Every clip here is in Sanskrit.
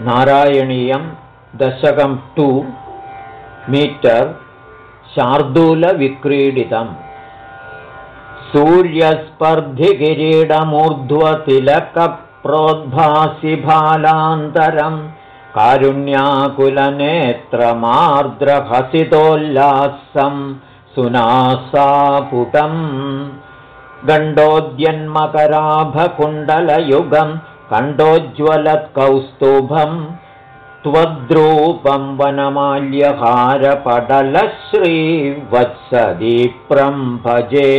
नारायणीयं दशकं टु मीटर् शार्दूलविक्रीडितम्। सूर्यस्पर्धिकिरीडमूर्ध्वतिलकप्रोद्भासिभालान्तरम्। कारुण्याकुलनेत्रमार्द्रहसितोल्लासं सुनासापुटम्। गण्डोद्यन्मकराभकुण्डलयुगं कण्डोज्ज्वलत्कौस्तुभम् त्वद्रूपं वनमाल्यहारपटलश्रीवत्सदीप्रं भजे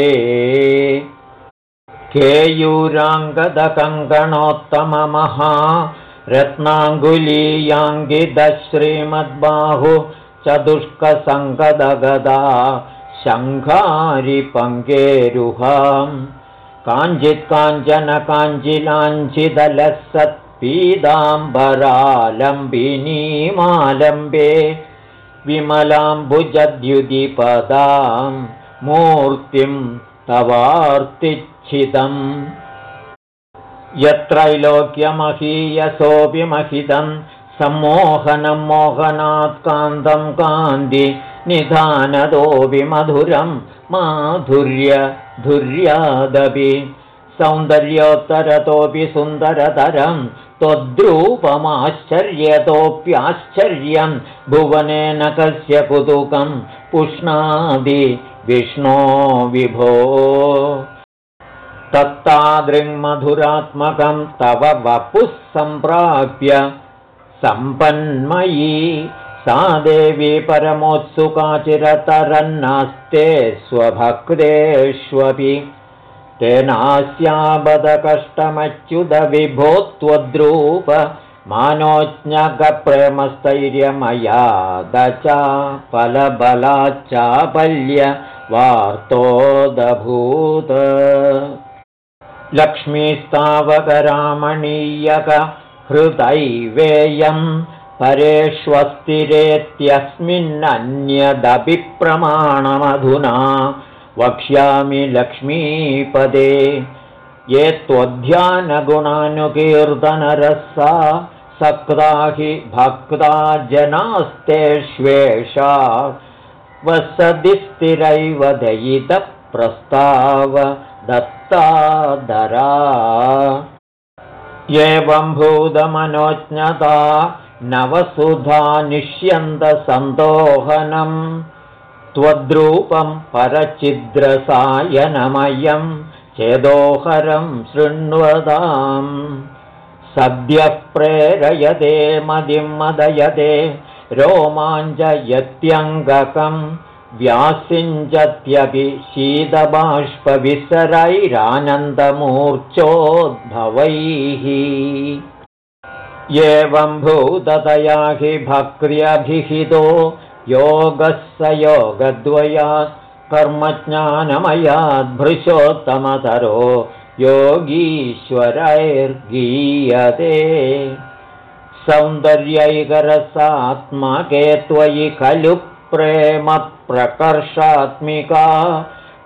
केयूराङ्गदकङ्कणोत्तममहा रत्नाङ्गुलीयाङ्गिदश्रीमद्बाहु चतुष्कसङ्गदगदा शङ्घारिपङ्केरुहाम् काञ्चित् काञ्चन काञ्चिलाञ्चिदलसत् पीताम्बरालम्बिनीमालम्बे विमलाम्बुजद्युदिपदां मूर्तिं तवार्तिच्छिदम् यत्रैलोक्यमहीयसोऽपि महितं सम्मोहनं मोहनात् कान्तं कान्ति निधानतोऽपि मधुरं माधुर्यधुर्यादपि सौन्दर्योत्तरतोऽपि सुन्दरतरम् त्वद्रूपमाश्चर्यतोऽप्याश्चर्यं भुवनेन कस्य कुतुकं पुष्णादि विष्णो विभो। तत्तादृङ्मधुरात्मकं तव वपुः सम्प्राप्य सम्पन्मयी सा देवी परमोत्सुकाचिरतरन्नास्ते स्वभक्तेष्वपि तेनास्याबदकष्टमच्युतविभो त्वद्रूप मानोज्ञकप्रेमस्थैर्यमया दचा फलबलाच्चापल्य वार्तोदभूत् लक्ष्मीस्तावकरामणीयक हृदैवेयं परेष्वस्तिरेत्यस्मिन्नन्यदभिप्रमाणमधुना वक्ष्यामि लक्ष्मीपदे। ये त्वध्यानगुणानुकीर्तनरसा सक्ता हि भक्ता जनास्तेष्वेषा वसति स्थिरैव दयितप्रस्ताव दत्तादरा। एवं भूतमनोज्ञता नवसुधा निष्यन्तसन्दोहनम् त्वद्रूपं परचिद्रसायनमयं चेदोहरं शृण्वताम् सद्यः प्रेरयते मदिं मदयते रोमाञ्जयत्यङ्गकं व्यासिञ्जत्यपि शीतबाष्पविसरैरानन्दमूर्च्छोद्भवैः एवं भूततया हि भक्त्यभिहितो योगः स योगद्वयात् कर्मज्ञानमयाद्भृशोत्तमतरो योगीश्वरैर्गीयते। सौन्दर्यैकरसात्मके त्वयि खलु प्रेमप्रकर्षात्मिका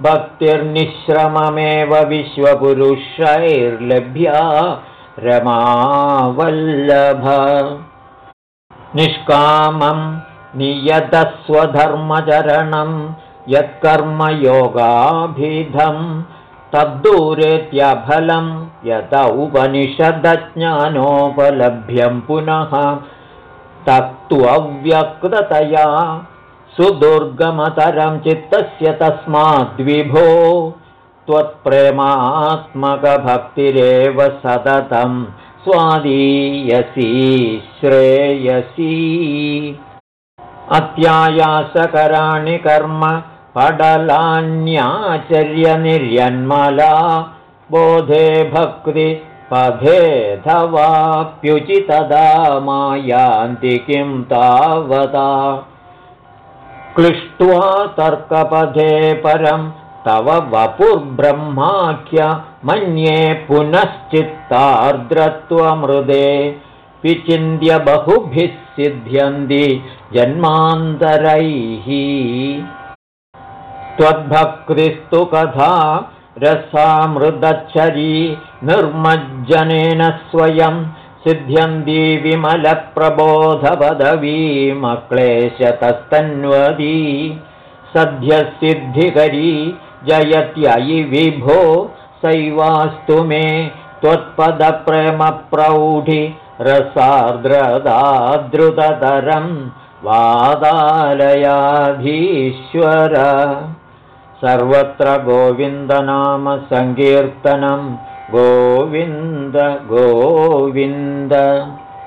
भक्तिर्निश्रममेव विश्वपुरुषैर्लभ्या रमावल्लभ। निष्कामम् नियतस्वधर्मचरणं यत्कर्मयोगाभिधं। तद्दूरेत्यफलं यत उपनिषदज्ञानोपलभ्यं पुनः। तत्त्वव्यक्ततया सुदुर्गमतरं चित्तस्य तस्माद्विभो त्वत्प्रेमात्मकभक्तिरेव सततं स्वादीयसी श्रेयसी। अत्यायासकराणि कर्म पडलान्याचर्यनिर्यन्मला बोधे भक्तिपथेऽथवाप्युचितदा मायान्ति किं तावता। क्लिष्ट्वा तर्कपथे परं तव वपुर्ब्रह्माख्य मन्ये पुनश्चित्तार्द्रत्वमृदे विचिन्त्य बहुभिः सिद्ध्यन्ति जन्मान्तरैः। त्वद्भक्तिस्तु कथा रसामृदच्छरी निर्मज्जनेन स्वयं सिद्ध्यन्ती विमलप्रबोधपदवीमक्लेशतस्तन्वदी सद्यसिद्धिकरी जयत्ययि विभो सैवास्तु मे त्वत्पदप्रेमप्रौढि रसार्द्रदाद्रुततरं वादालयाधीश्वर। सर्वत्र गोविन्दनामसङ्कीर्तनं गोविन्द गोविन्द